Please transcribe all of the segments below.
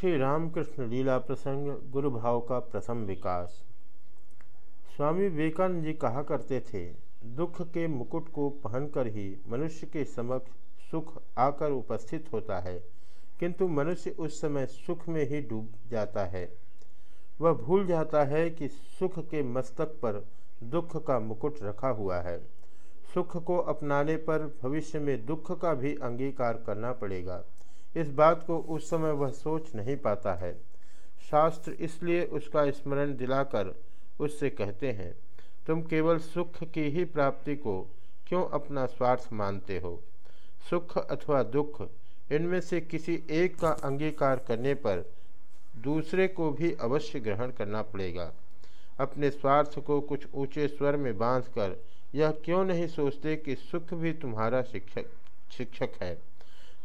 श्री रामकृष्ण लीला प्रसंग गुरु भाव का प्रथम विकास। स्वामी विवेकानंद जी कहा करते थे, दुख के मुकुट को पहनकर ही मनुष्य के समक्ष सुख आकर उपस्थित होता है, किंतु मनुष्य उस समय सुख में ही डूब जाता है। वह भूल जाता है कि सुख के मस्तक पर दुख का मुकुट रखा हुआ है। सुख को अपनाने पर भविष्य में दुख का भी अंगीकार करना पड़ेगा। इस बात को उस समय वह सोच नहीं पाता है। शास्त्र इसलिए उसका स्मरण दिलाकर उससे कहते हैं, तुम केवल सुख की ही प्राप्ति को क्यों अपना स्वार्थ मानते हो? सुख अथवा दुख, इनमें से किसी एक का अंगीकार करने पर दूसरे को भी अवश्य ग्रहण करना पड़ेगा। अपने स्वार्थ को कुछ ऊँचे स्वर में बांधकर यह क्यों नहीं सोचते कि सुख भी तुम्हारा शिक्षक शिक्षक है?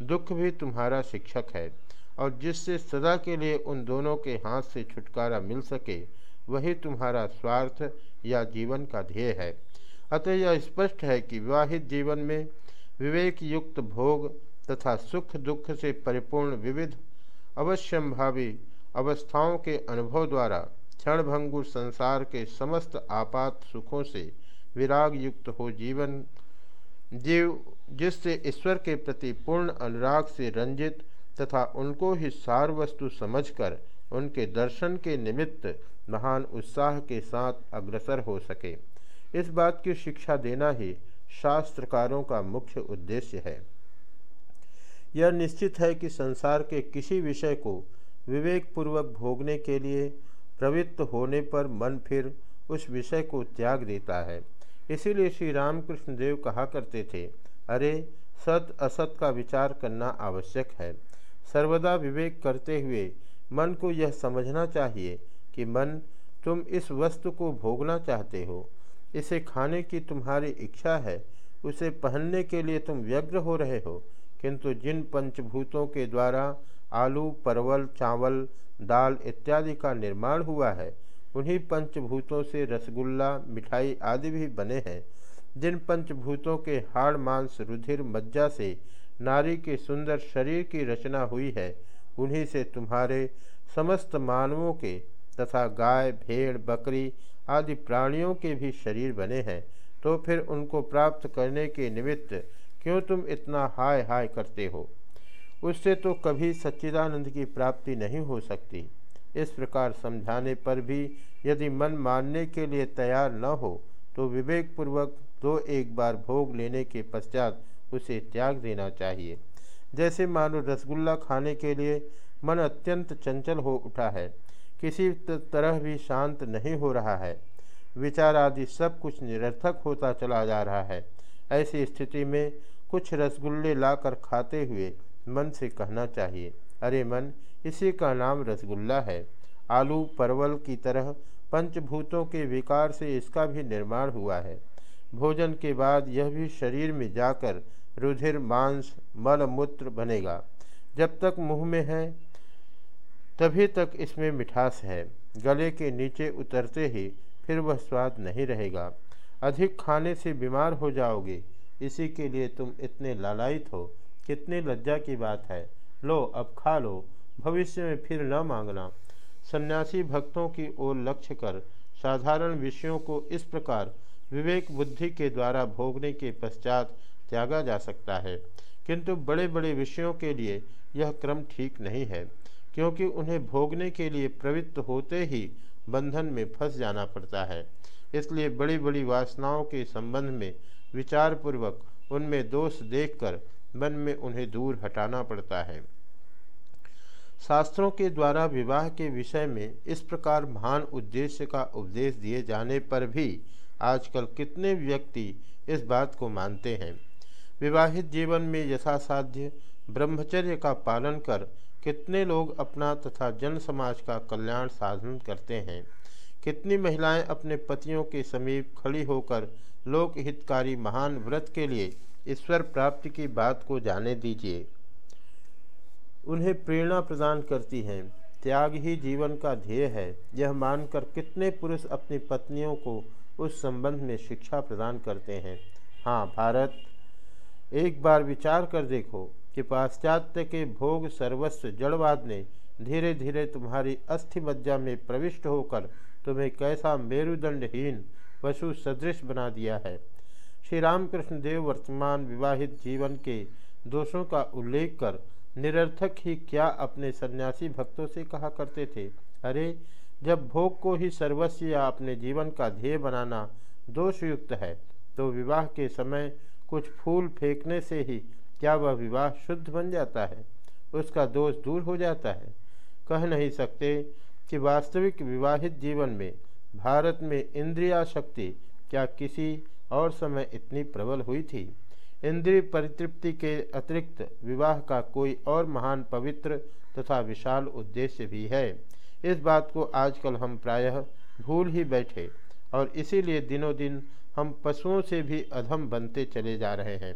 दुख भी तुम्हारा शिक्षक है, और जिससे सदा के लिए उन दोनों के हाथ से छुटकारा मिल सके, वही तुम्हारा स्वार्थ या जीवन का ध्येय है। अतः यह स्पष्ट है कि विवाहित जीवन में विवेक युक्त भोग तथा सुख दुख से परिपूर्ण विविध, अवश्यंभावी अवस्थाओं के अनुभव द्वारा क्षणभंगुर संसार के समस्त आपात सुखों से विराग युक्त हो जीवन, जीव जिससे ईश्वर के प्रति पूर्ण अनुराग से रंजित तथा उनको ही सार वस्तु समझकर उनके दर्शन के निमित्त महान उत्साह के साथ अग्रसर हो सके। इस बात की शिक्षा देना ही शास्त्रकारों का मुख्य उद्देश्य है। यह निश्चित है कि संसार के किसी विषय को विवेकपूर्वक भोगने के लिए प्रवृत्त होने पर मन फिर उस विषय को त्याग देता है। इसीलिए श्री रामकृष्ण देव कहा करते थे अरे, सत असत का विचार करना आवश्यक है। सर्वदा विवेक करते हुए मन को यह समझना चाहिए कि मन, तुम इस वस्तु को भोगना चाहते हो। इसे खाने की तुम्हारी इच्छा है, उसे पहनने के लिए तुम व्यग्र हो रहे हो। किंतु जिन पंचभूतों के द्वारा आलू, परवल, चावल, दाल इत्यादि का निर्माण हुआ है, उन्हीं पंचभूतों से रसगुल्ला, मिठाई आदि भी बने हैं। जिन पंचभूतों के हाड़ मांस रुधिर मज्जा से, नारी के सुंदर शरीर की रचना हुई है, उन्हीं से तुम्हारे समस्त मानवों के तथा गाय, भेड़, बकरी आदि प्राणियों के भी शरीर बने हैं। तो फिर उनको प्राप्त करने के निमित्त क्यों तुम इतना हाय हाय करते हो? उससे तो कभी सच्चिदानंद की प्राप्ति नहीं हो सकती। इस प्रकार समझाने पर भी यदि मन मानने के लिए तैयार न हो तो विवेकपूर्वक दो एक बार भोग लेने के पश्चात उसे त्याग देना चाहिए। जैसे मानो रसगुल्ला खाने के लिए मन अत्यंत चंचल हो उठा है, किसी तरह भी शांत नहीं हो रहा है। विचार आदि सब कुछ निरर्थक होता चला जा रहा है। ऐसी स्थिति में कुछ रसगुल्ले लाकर खाते हुए मन से कहना चाहिए, अरे मन, इसी का नाम रसगुल्ला है। आलू, परवल की तरह पंचभूतों के विकार से इसका भी निर्माण हुआ है। भोजन के बाद यह भी शरीर में जाकर रुधिर, मांस, मल, मूत्र बनेगा। जब तक मुँह में है, तभी तक इसमें मिठास है। गले के नीचे उतरते ही फिर वह स्वाद नहीं रहेगा। अधिक खाने से बीमार हो जाओगे। इसी के लिए तुम इतने लालायित हो। कितनी लज्जा की बात है। लो, अब खा लो। भविष्य में फिर न मांगना। सन्यासी भक्तों की ओर लक्ष्य कर साधारण विषयों को इस प्रकार विवेक बुद्धि के द्वारा भोगने के पश्चात त्यागा जा सकता है। किंतु बड़े बड़े विषयों के लिए यह क्रम ठीक नहीं है, क्योंकि उन्हें भोगने के लिए प्रवृत्त होते ही बंधन में फंस जाना पड़ता है। इसलिए बड़ी बड़ी वासनाओं के संबंध में विचारपूर्वक उनमें दोष देखकर मन में उन्हें दूर हटाना पड़ता है। शास्त्रों के द्वारा विवाह के विषय में इस प्रकार महान उद्देश्य का उपदेश दिए जाने पर भी आजकल कितने व्यक्ति इस बात को मानते हैं। विवाहित जीवन में यथासाध्य ब्रह्मचर्य का पालन कर कितने लोग अपना तथा जन समाज का कल्याण साधन करते हैं। कितनी महिलाएँ अपने पतियों के समीप खड़ी होकर लोक हितकारी महान व्रत के लिए ईश्वर प्राप्ति की बात को जाने दीजिए। उन्हें प्रेरणा प्रदान करती हैं। त्याग ही जीवन का ध्येय है। यह मानकर कितने पुरुष अपनी पत्नियों को उस संबंध में शिक्षा प्रदान करते हैं। हाँ भारत, एक बार विचार कर देखो कि पाश्चात्य के भोग सर्वस्व जड़वाद ने धीरे धीरे तुम्हारी अस्थि मज्जा में प्रविष्ट होकर तुम्हें कैसा मेरुदंडहीन पशु सदृश बना दिया है। श्री रामकृष्ण देव वर्तमान विवाहित जीवन के दोषों का उल्लेख कर निरर्थक ही क्या अपने सन्यासी भक्तों से कहा करते थे? अरे, जब भोग को ही सर्वस्व या अपने जीवन का ध्येय बनाना दोषयुक्त है तो विवाह के समय कुछ फूल फेंकने से ही क्या वह विवाह शुद्ध बन जाता है? उसका दोष दूर हो जाता है। कह नहीं सकते कि वास्तविक विवाहित जीवन में, भारत में इंद्रिया शक्ति क्या किसी और समय इतनी प्रबल हुई थी। इंद्रिय परितृप्ति के अतिरिक्त विवाह का कोई और महान पवित्र तथा विशाल उद्देश्य भी है। इस बात को आजकल हम प्रायः भूल ही बैठे और इसीलिए दिनों दिन हम पशुओं से भी अधम बनते चले जा रहे हैं।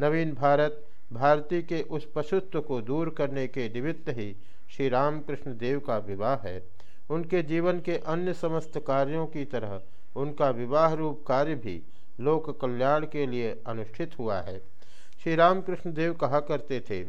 नवीन भारत, भारती के उस पशुत्व को दूर करने के निमित्त ही श्री रामकृष्ण देव का विवाह है। उनके जीवन के अन्य समस्त कार्यों की तरह उनका विवाह रूप कार्य भी लोक कल्याण के लिए अनुष्ठित हुआ है। श्री रामकृष्ण देव कहा करते थे,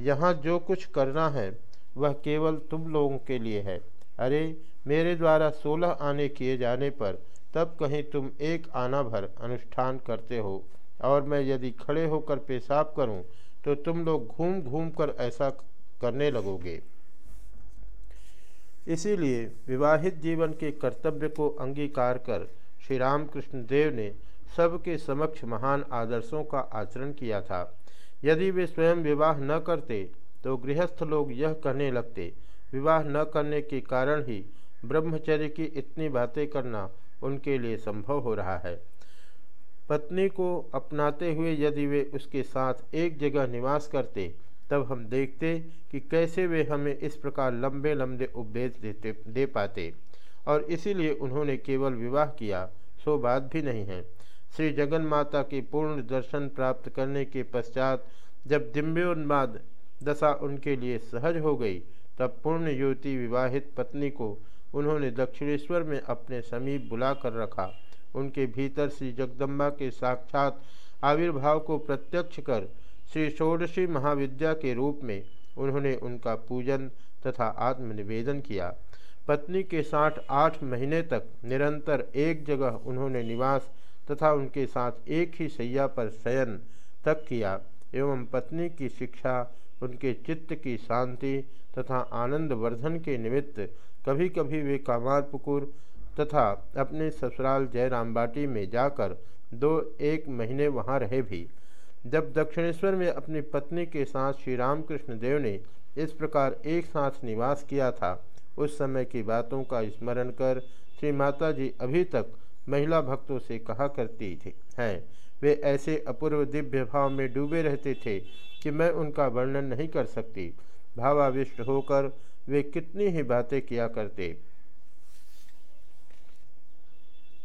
यहाँ जो कुछ करना है, वह केवल तुम लोगों के लिए है। अरे, मेरे द्वारा सोलह आने किए जाने पर तब कहीं तुम एक आना भर अनुष्ठान करते हो, और मैं यदि खड़े होकर पेशाब करूँ तो तुम लोग घूम घूम कर ऐसा करने लगोगे। इसीलिए विवाहित जीवन के कर्तव्य को अंगीकार कर श्री रामकृष्ण देव ने सबके समक्ष महान आदर्शों का आचरण किया था। यदि वे स्वयं विवाह न करते तो गृहस्थ लोग यह कहने लगते, विवाह न करने के कारण ही ब्रह्मचर्य की इतनी बातें करना उनके लिए संभव हो रहा है। पत्नी को अपनाते हुए यदि वे उसके साथ एक जगह निवास करते, तब हम देखते कि कैसे वे हमें इस प्रकार लंबे लंबे उपदेश देते, दे पाते। और इसीलिए उन्होंने केवल विवाह किया, सो बात भी नहीं है। श्री जगन माता के पूर्ण दर्शन प्राप्त करने के पश्चात जब दिव्योन्माद दशा उनके लिए सहज हो गई, तब पूर्ण युवती विवाहित पत्नी को उन्होंने दक्षिणेश्वर में अपने समीप बुला कर रखा। उनके भीतर श्री जगदम्बा के साक्षात आविर्भाव को प्रत्यक्ष कर श्री षोडशी महाविद्या के रूप में उन्होंने उनका पूजन तथा आत्मनिवेदन किया। पत्नी के साथ आठ महीने तक निरंतर एक जगह उन्होंने निवास तथा उनके साथ एक ही सैया पर शयन तक किया एवं पत्नी की शिक्षा, उनके चित्त की शांति तथा आनंद वर्धन के निमित्त कभी कभी वे कामारपुकुर तथा अपने ससुराल जयराम बाटी में जाकर दो एक महीने वहाँ रहे भी। जब दक्षिणेश्वर में अपनी पत्नी के साथ श्री रामकृष्ण देव ने इस प्रकार एक साथ निवास किया था, उस समय की बातों का स्मरण कर श्री माता जी अभी तक महिला भक्तों से कहा करती थी, हैं, वे ऐसे अपूर्व दिव्य भाव में डूबे रहते थे कि मैं उनका वर्णन नहीं कर सकती। भावाविष्ट होकर वे कितनी ही बातें किया करते।